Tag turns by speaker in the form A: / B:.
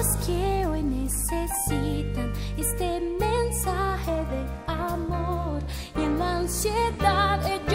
A: los que hoy necesitan este mensaje de amor y en la ansiedad.